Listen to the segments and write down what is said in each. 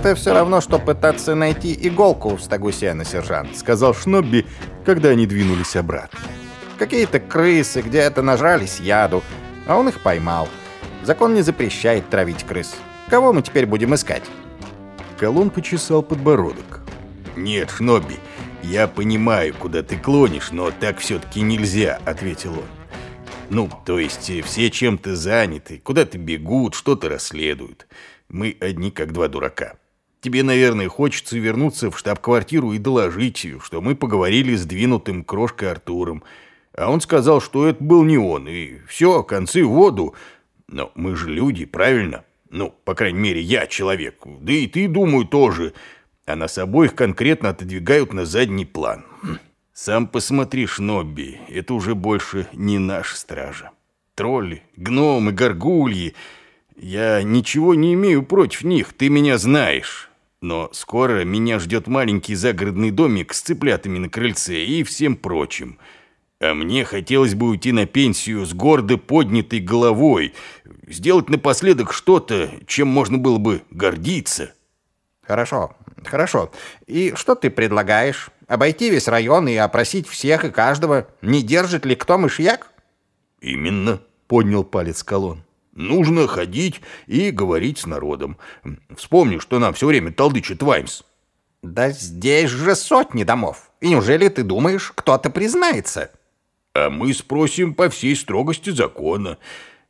Это все равно, что пытаться найти иголку в стогу сена, сержант, сказал Шнобби, когда они двинулись обратно. Какие-то крысы где-то нажрались яду, а он их поймал. Закон не запрещает травить крыс. Кого мы теперь будем искать? Колон почесал подбородок. «Нет, Шнобби, я понимаю, куда ты клонишь, но так все-таки нельзя», — ответил он. «Ну, то есть все чем-то заняты, куда-то бегут, что-то расследуют. Мы одни как два дурака. Тебе, наверное, хочется вернуться в штаб-квартиру и доложить, что мы поговорили с двинутым крошкой Артуром. А он сказал, что это был не он, и все, концы в воду. Но мы же люди, правильно? Ну, по крайней мере, я человек. Да и ты, думаю, тоже. А нас обоих конкретно отодвигают на задний план. Хм. Сам посмотри, Шнобби, это уже больше не наша стража. Тролли, гномы, горгульи. Я ничего не имею против них, ты меня знаешь. Но скоро меня ждет маленький загородный домик с цыплятами на крыльце и всем прочим. А мне хотелось бы уйти на пенсию с гордо поднятой головой, сделать напоследок что-то, чем можно было бы гордиться. Хорошо, хорошо. И что ты предлагаешь? Обойти весь район и опросить всех и каждого, не держит ли кто мышьяк? Именно, поднял палец колонн. Нужно ходить и говорить с народом. Вспомни, что нам все время толдычит Ваймс. Да здесь же сотни домов. И неужели ты думаешь, кто-то признается? А мы спросим по всей строгости закона.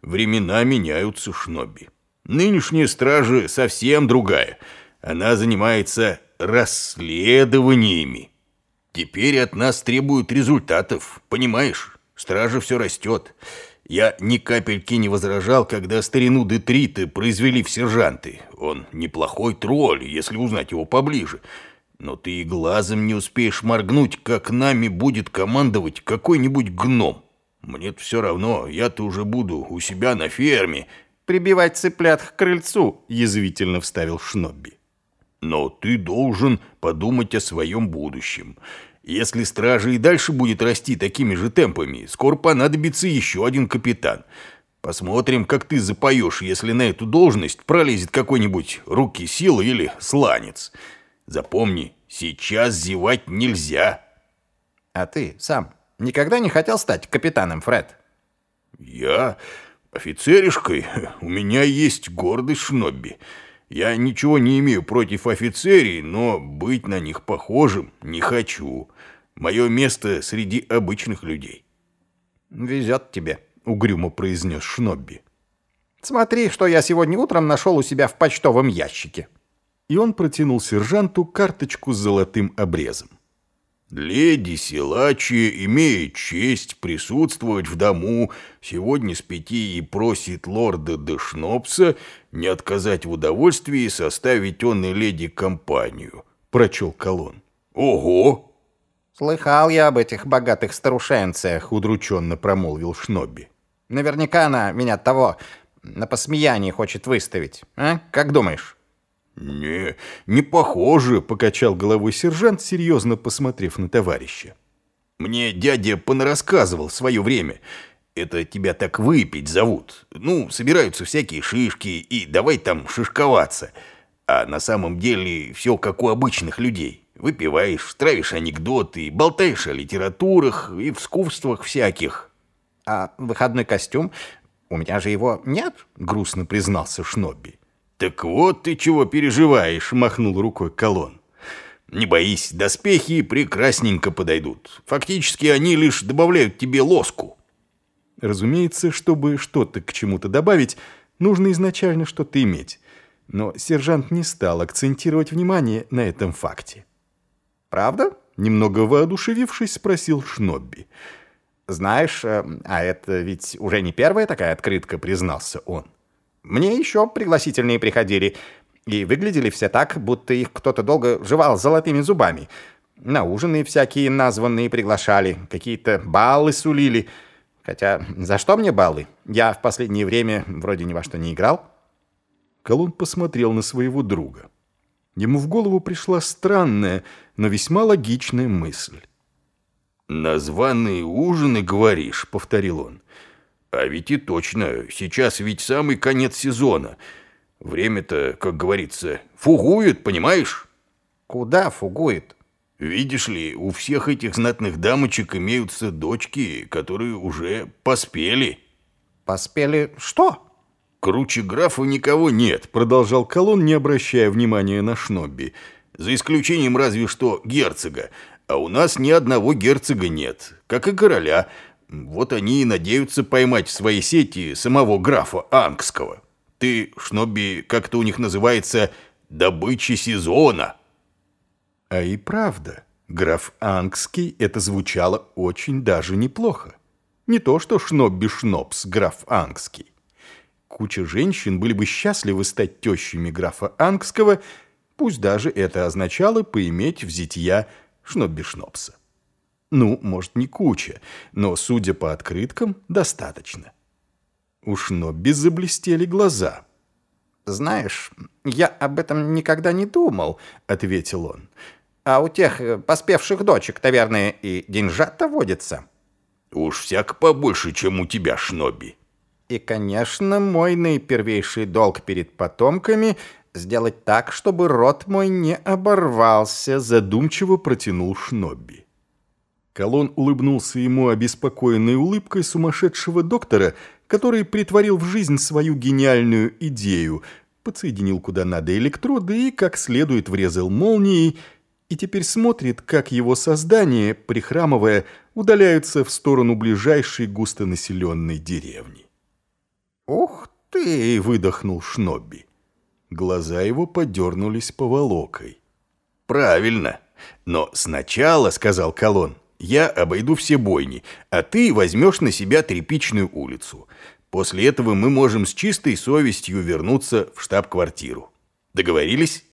Времена меняются, Шноби. Нынешняя стража совсем другая. Она занимается расследованиями. Теперь от нас требуют результатов, понимаешь? Стража все растет. Я ни капельки не возражал, когда старину Детрита произвели в сержанты. Он неплохой тролль, если узнать его поближе. Но ты и глазом не успеешь моргнуть, как нами будет командовать какой-нибудь гном. мне все равно, я-то уже буду у себя на ферме. Прибивать цыплят к крыльцу, язвительно вставил Шнобби. Но ты должен подумать о своем будущем. Если стража и дальше будет расти такими же темпами, скоро понадобится еще один капитан. Посмотрим, как ты запоешь, если на эту должность пролезет какой-нибудь руки силы или сланец. Запомни, сейчас зевать нельзя. А ты сам никогда не хотел стать капитаном, Фред? Я офицеришкой? У меня есть гордость Шнобби. Я ничего не имею против офицерий, но быть на них похожим не хочу. Мое место среди обычных людей». «Везет тебе», — угрюмо произнес Шнобби. «Смотри, что я сегодня утром нашел у себя в почтовом ящике». И он протянул сержанту карточку с золотым обрезом. Леди Силачи имеет честь присутствовать в дому сегодня с пяти и просит лорда де Шнопса не отказать в удовольствии составить он и леди компанию», — прочел колонн. «Ого!» «Слыхал я об этих богатых старушенцах», — удрученно промолвил Шнобби. «Наверняка она меня того на посмеяние хочет выставить. А? Как думаешь?» «Не, не похоже», — покачал головой сержант, серьезно посмотрев на товарища. «Мне дядя понарассказывал в свое время. Это тебя так выпить зовут. Ну, собираются всякие шишки, и давай там шишковаться. А на самом деле все как у обычных людей. Выпиваешь, травишь анекдоты, болтаешь о литературах и вскувствах всяких». «А выходной костюм? У меня же его нет», — грустно признался Шнобби. «Так вот ты чего переживаешь», — махнул рукой колонн. «Не боись, доспехи прекрасненько подойдут. Фактически они лишь добавляют тебе лоску». Разумеется, чтобы что-то к чему-то добавить, нужно изначально что-то иметь. Но сержант не стал акцентировать внимание на этом факте. «Правда?» — немного воодушевившись, спросил Шнобби. «Знаешь, э, а это ведь уже не первая такая открытка», — признался он. Мне еще пригласительные приходили, и выглядели все так, будто их кто-то долго жевал золотыми зубами. На ужины всякие названные приглашали, какие-то баллы сулили. Хотя за что мне баллы? Я в последнее время вроде ни во что не играл. Колун посмотрел на своего друга. Ему в голову пришла странная, но весьма логичная мысль. «Названные ужины, говоришь?» — повторил он. А ведь и точно, сейчас ведь самый конец сезона. Время-то, как говорится, фугует, понимаешь? Куда фугует? Видишь ли, у всех этих знатных дамочек имеются дочки, которые уже поспели. Поспели что? Круче графа никого нет, продолжал Колон, не обращая внимания на Шнобби. За исключением разве что герцога. А у нас ни одного герцога нет, как и короля. Вот они и надеются поймать в своей сети самого графа Ангского. Ты, Шнобби, как-то у них называется «добыча сезона». А и правда, граф Ангский это звучало очень даже неплохо. Не то что Шнобби Шнобс, граф Ангский. Куча женщин были бы счастливы стать тещами графа Ангского, пусть даже это означало поиметь в зятья Шнобби Шнобса. Ну, может, не куча, но, судя по открыткам, достаточно. У Шнобби заблестели глаза. «Знаешь, я об этом никогда не думал», — ответил он. А у тех э, поспевших дочек, наверное, и деньжата водится. Уж всяко побольше, чем у тебя, Шноби. И, конечно, мой наипервейший долг перед потомками сделать так, чтобы рот мой не оборвался, задумчиво протянул Шнобби. Колон улыбнулся ему обеспокоенной улыбкой сумасшедшего доктора, который притворил в жизнь свою гениальную идею, подсоединил куда надо электроды и как следует врезал молнией, и теперь смотрит, как его создания, прихрамывая, удаляются в сторону ближайшей густонаселенной деревни. «Ух ты!» — выдохнул Шнобби. Глаза его подернулись поволокой. «Правильно. Но сначала, — сказал Колон, — я обойду все бойни, а ты возьмешь на себя тряпичную улицу. После этого мы можем с чистой совестью вернуться в штаб-квартиру. Договорились?»